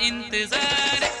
انتظارك